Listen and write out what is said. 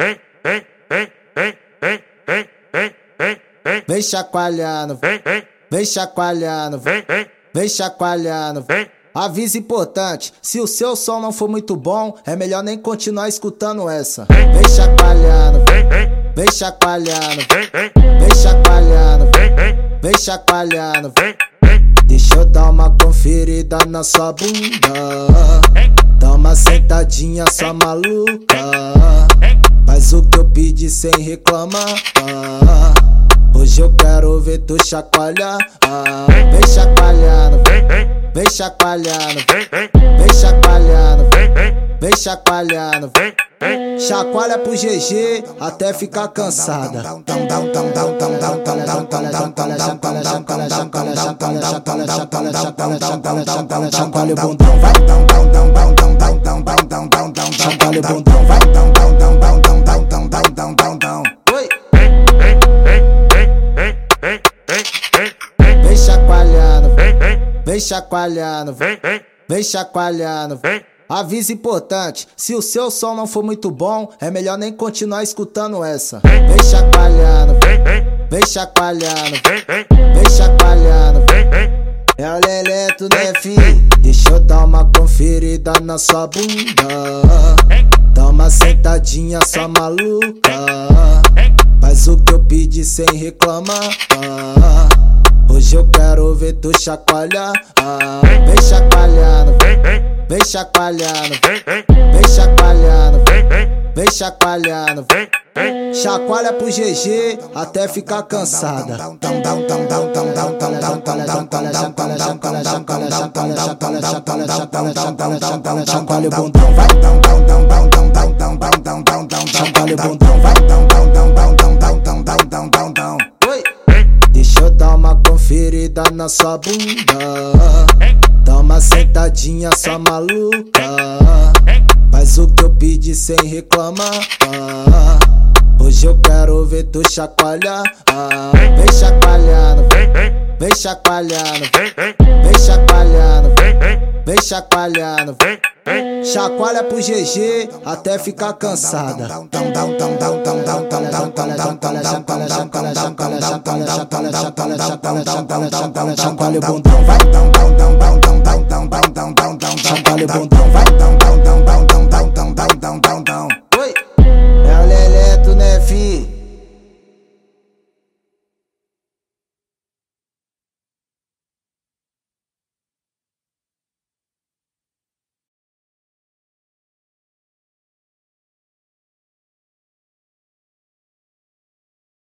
vem, vem, vem, vem, vem, vem, vem, vem, vem, Vem chacoalhando, vem, vem, vem chacoalhando, vem, vem, vem chacoalhando. vem. Aviso importante: se o seu som não for muito bom, é melhor nem continuar escutando essa. Vem. Chacoalhando, Vem, vem, vem. chacoalhando, vem, vem, vem. Chacoalhando, vem, vem, vem. Chacoalhando. vem, vem, Deixa eu dar uma conferida na sua bunda. Dá uma sentadinha, sua maluca. Faz o que eu pedi sem reclamar. Hoje eu quero ver tu chacoalhar. Vem chacoalhando, vem, chacoalhando, vem, chacoalhando, vem, vem, vem chacoalhando. Chacoalha pro GG até ficar cansada. Chacoalha o. Chacoalha. Vem chacoalhando, vem, chacoalhando, vem, vem chacoalhando, vem. Aviso importante: se o seu som não for muito bom, é melhor nem continuar escutando essa. Vem chacoalhando, Vem, chacoalhando, vem, chacoalhando. É o Leleto, né, fi? Deixa eu dar uma conferida na sua bunda. Dá uma sentadinha, sua maluca. Faz o que eu pedi sem reclamar. Hoje eu quero ver tu chacoalhar. Vem chacoalhando, Vem, chacoalhando, vem, chacoalhando, vem, chacoalhando. vem. Chacoalha pro GG até ficar cansada. Chacoalha o bundão, vai. Chacoalha o bundão, vai. Conferida na sua bunda. Dá uma sentadinha, sua maluca. Faz o que eu pedi sem reclamar. Hoje eu quero ver tu chacoalhar. Vem chacoalhando, Vem, chacoalhando, vem chacoalhando, vem, chacoalhando. vem, vem. Chacoalha pro GG até ficar cansada. Chacoalha o bundão, vai. Chacoalha o bundão, vai.